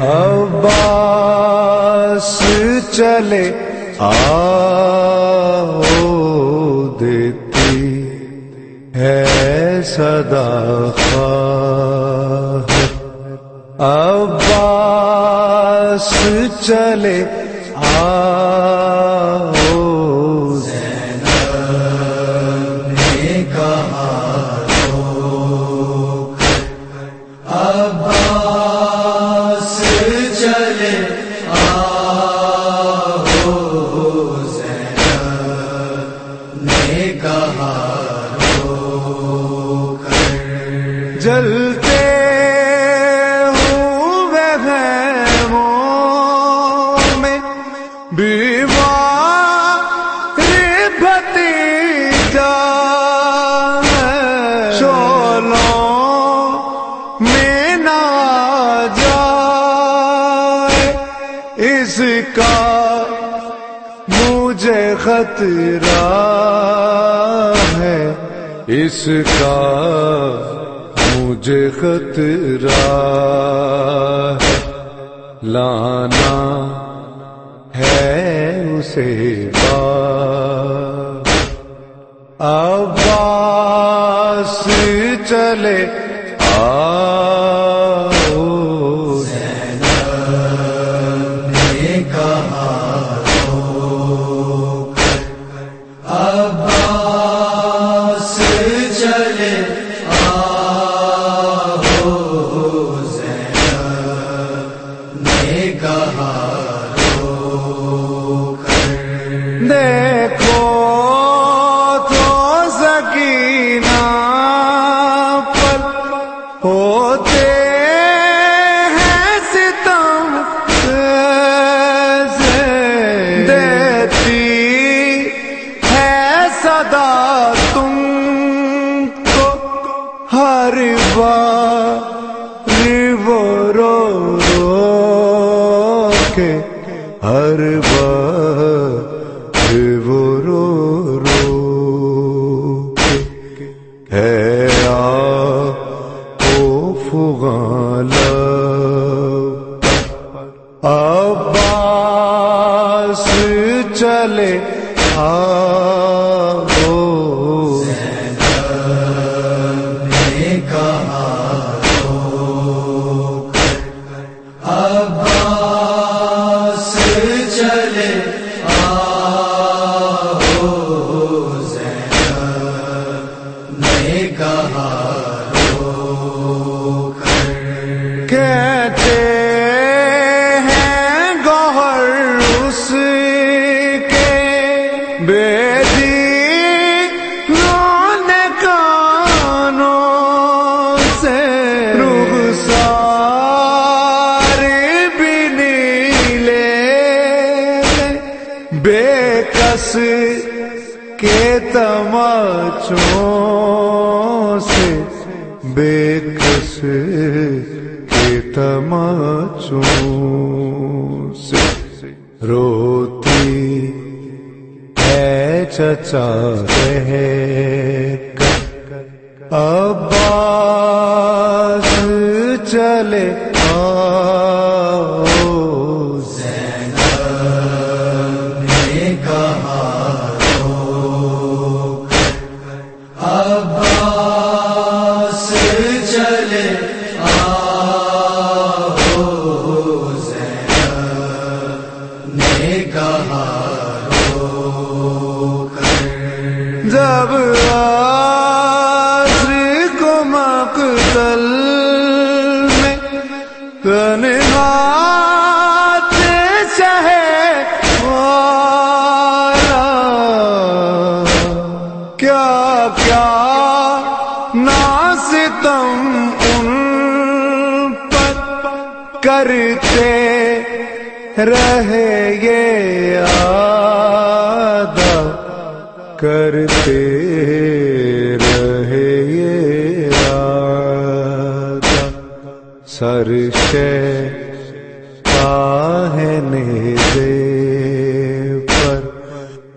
عباس چلے آو دیتی ہے صدا خواہ۔ عباس چلے آو جلتے ہوں میں بیوار بھتیجا شولوں میں نہ جائے۔ اس کا مجھے خطرہ ہے۔ اس کا مجھے خطرہ لانا ہے اسے عباس چلے آ کے ہر بار وہ رو رو ہے او فغال عباس چلے آ بے کس کے تماچوں سے روتی ہے چچا رہے عباس چلے کرتے رہے یہ آدھا کرتے رہے یہ آدھا سر سے کاہنے دے پر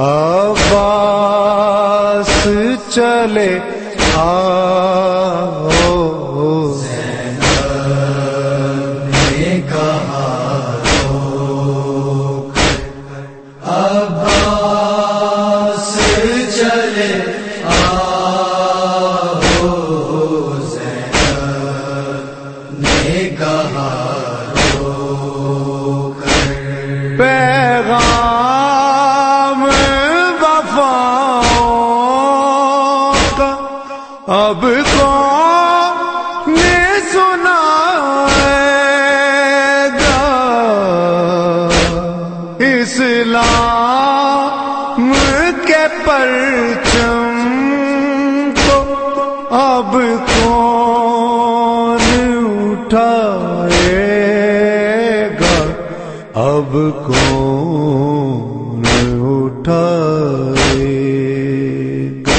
عباس چلے آؤ اب کون سنا اسلام کے پرچم کو اب کون اٹھائے گا؟ اب کون اٹھائے گا؟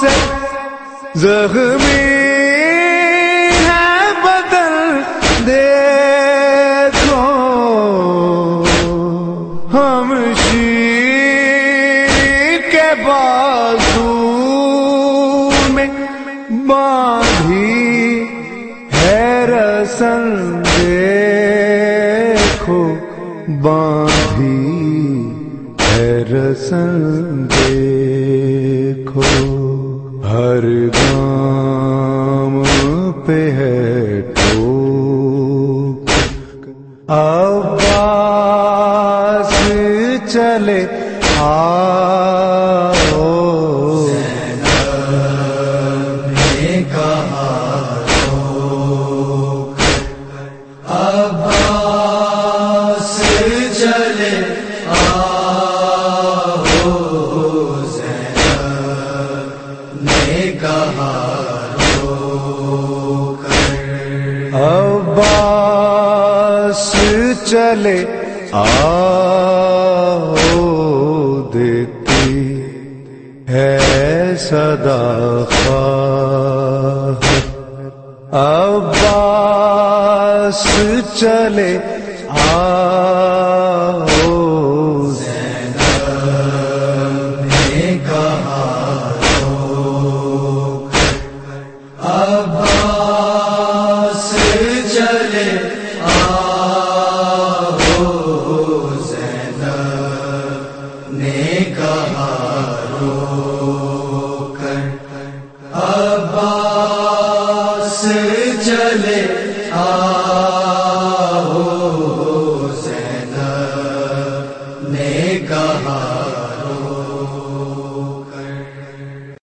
سے زخمی ہے بدل دیکھو۔ ہم شیر کے بازو میں باندھی ہے رسن دیکھو۔ باندھی ہے رسن دیکھو۔ ہر گام پہ ہے ٹوک عباس چلے آؤ عباس چلے آ دیتی ہے صدا خواہ۔ عباس چلے۔ آ